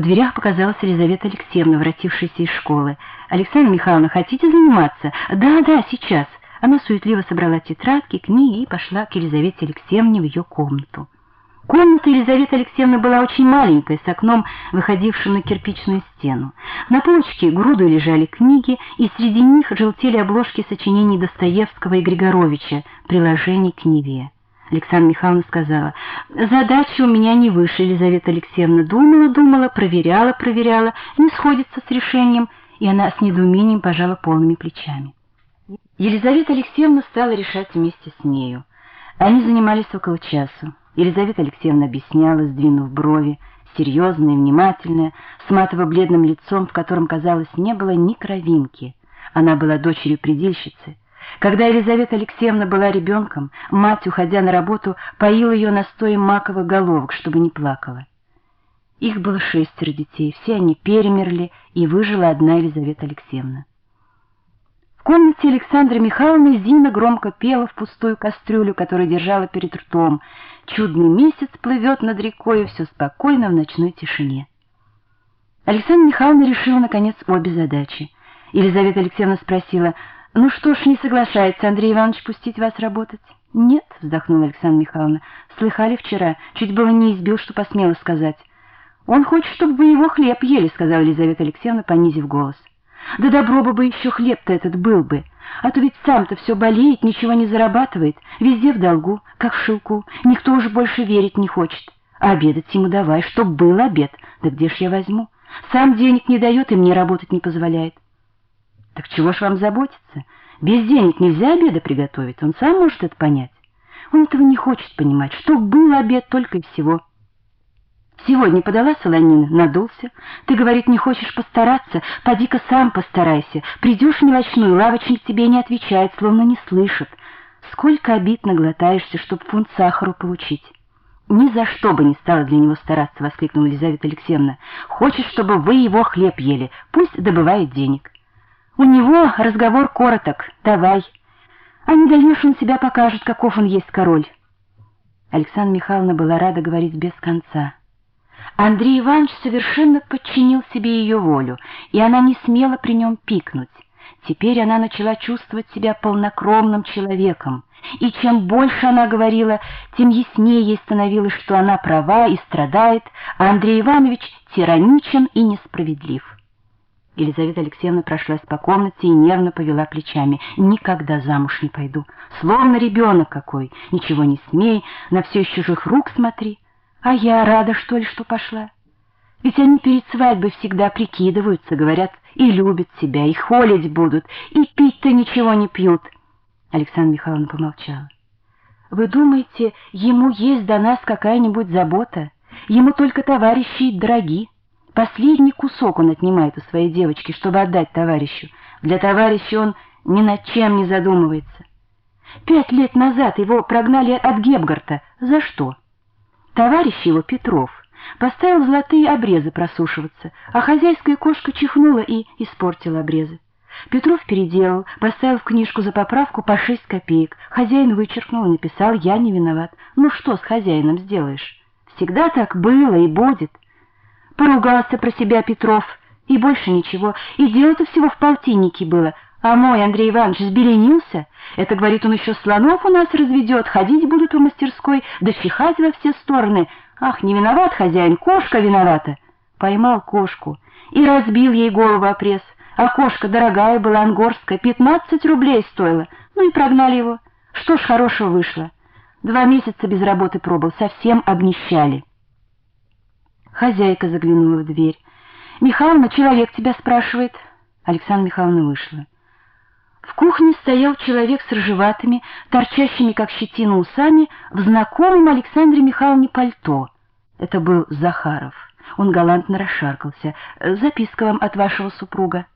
В дверях показалась Елизавета Алексеевна, воротившаяся из школы. «Александра Михайловна, хотите заниматься?» «Да, да, сейчас». Она суетливо собрала тетрадки, книги и пошла к Елизавете Алексеевне в ее комнату. Комната Елизаветы Алексеевны была очень маленькая, с окном, выходившим на кирпичную стену. На полочке груду лежали книги, и среди них желтели обложки сочинений Достоевского и Григоровича, приложений к Неве. Александра Михайловна сказала, «Задача у меня не выше, Елизавета Алексеевна. Думала, думала, проверяла, проверяла, не сходится с решением». И она с недоумением пожала полными плечами. Елизавета Алексеевна стала решать вместе с нею. Они занимались около часу. Елизавета Алексеевна объясняла, сдвинув брови, серьезная внимательная, с матово-бледным лицом, в котором, казалось, не было ни кровинки. Она была дочерью предельщицы. Когда Елизавета Алексеевна была ребенком, мать, уходя на работу, поила ее настоем маковых головок, чтобы не плакала. Их было шестеро детей, все они перемерли, и выжила одна Елизавета Алексеевна. В комнате Александры Михайловны Зина громко пела в пустую кастрюлю, которую держала перед ртом. Чудный месяц плывет над рекой, все спокойно в ночной тишине. Александра Михайловна решила, наконец, обе задачи. Елизавета Алексеевна спросила, «Ну что ж, не соглашается Андрей Иванович пустить вас работать?» «Нет», — вздохнула Александра Михайловна, «слыхали вчера, чуть было не избил, что посмела сказать». «Он хочет, чтобы вы его хлеб ели», — сказала Елизавета Алексеевна, понизив голос. Да добро бы еще хлеб-то этот был бы. А то ведь сам-то все болеет, ничего не зарабатывает, везде в долгу, как в шелку. Никто уже больше верить не хочет. А обедать ему давай, чтоб был обед. Да где ж я возьму? Сам денег не дает и мне работать не позволяет. Так чего ж вам заботиться? Без денег нельзя обеда приготовить, он сам может это понять. Он этого не хочет понимать, что был обед только и всего. Сегодня подала солонина, надулся. Ты, говорит, не хочешь постараться? Поди-ка сам постарайся. Придешь в мелочную, лавочник тебе не отвечает, словно не слышит. Сколько обид наглотаешься, чтоб фунт сахару получить. «Ни за что бы не стала для него стараться!» — воскликнула Елизавета Алексеевна. «Хочет, чтобы вы его хлеб ели. Пусть добывает денег». «У него разговор короток. Давай. А не даешь, он себя покажет, каков он есть король». Александра Михайловна была рада говорить без конца. Андрей Иванович совершенно подчинил себе ее волю, и она не смела при нем пикнуть. Теперь она начала чувствовать себя полнокровным человеком, и чем больше она говорила, тем яснее ей становилось, что она права и страдает, а Андрей Иванович тираничен и несправедлив. Елизавета Алексеевна прошлась по комнате и нервно повела плечами. «Никогда замуж не пойду. Словно ребенок какой. Ничего не смей, на все из чужих рук смотри». А я рада, что ли, что пошла. Ведь они перед свадьбой всегда прикидываются, говорят, и любят себя, и холить будут, и пить-то ничего не пьют. Александра Михайловна помолчала. Вы думаете, ему есть до нас какая-нибудь забота? Ему только товарищи дороги. Последний кусок он отнимает у своей девочки, чтобы отдать товарищу. Для товарища он ни над чем не задумывается. Пять лет назад его прогнали от Гебгарта. За что? Товарищ его, Петров, поставил золотые обрезы просушиваться, а хозяйская кошка чихнула и испортила обрезы. Петров переделал, поставил в книжку за поправку по шесть копеек. Хозяин вычеркнул и написал «Я не виноват». Ну что с хозяином сделаешь? Всегда так было и будет. Поругался про себя Петров, и больше ничего. И дело-то всего в полтиннике было — а мой Андрей Иванович взбеленился. Это, говорит, он еще слонов у нас разведет, ходить будут в мастерской, да чихать во все стороны. Ах, не виноват хозяин, кошка виновата. Поймал кошку и разбил ей голову о. А кошка дорогая была, ангорская, пятнадцать рублей стоила. Ну и прогнали его. Что ж хорошего вышло. Два месяца без работы пробыл, совсем обнищали. Хозяйка заглянула в дверь. «Михайловна, человек тебя спрашивает». Александра Михайловна вышла. В кухне стоял человек с рыжеватыми, торчащими, как щетина, усами, в знакомом Александре Михайловне пальто. Это был Захаров. Он галантно расшаркался. «Записка вам от вашего супруга».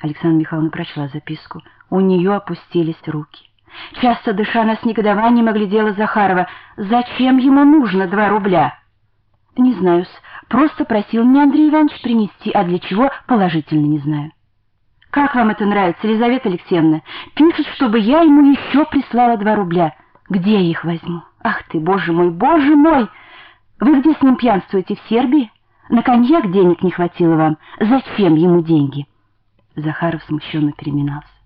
Александра Михайловна прочла записку. У нее опустились руки. Часто дыша на с негодованием оглядела Захарова. «Зачем ему нужно два рубля?» «Не знаю Просто просил меня Андрей Иванович принести, а для чего, положительно не знаю». Как вам это нравится, Елизавета Алексеевна? Пишет, чтобы я ему еще прислала два рубля. Где я их возьму? Ах ты, боже мой, боже мой! Вы где с ним пьянствуете, в Сербии? На коньяк денег не хватило вам. Зачем ему деньги?» Захаров смущенно переминался.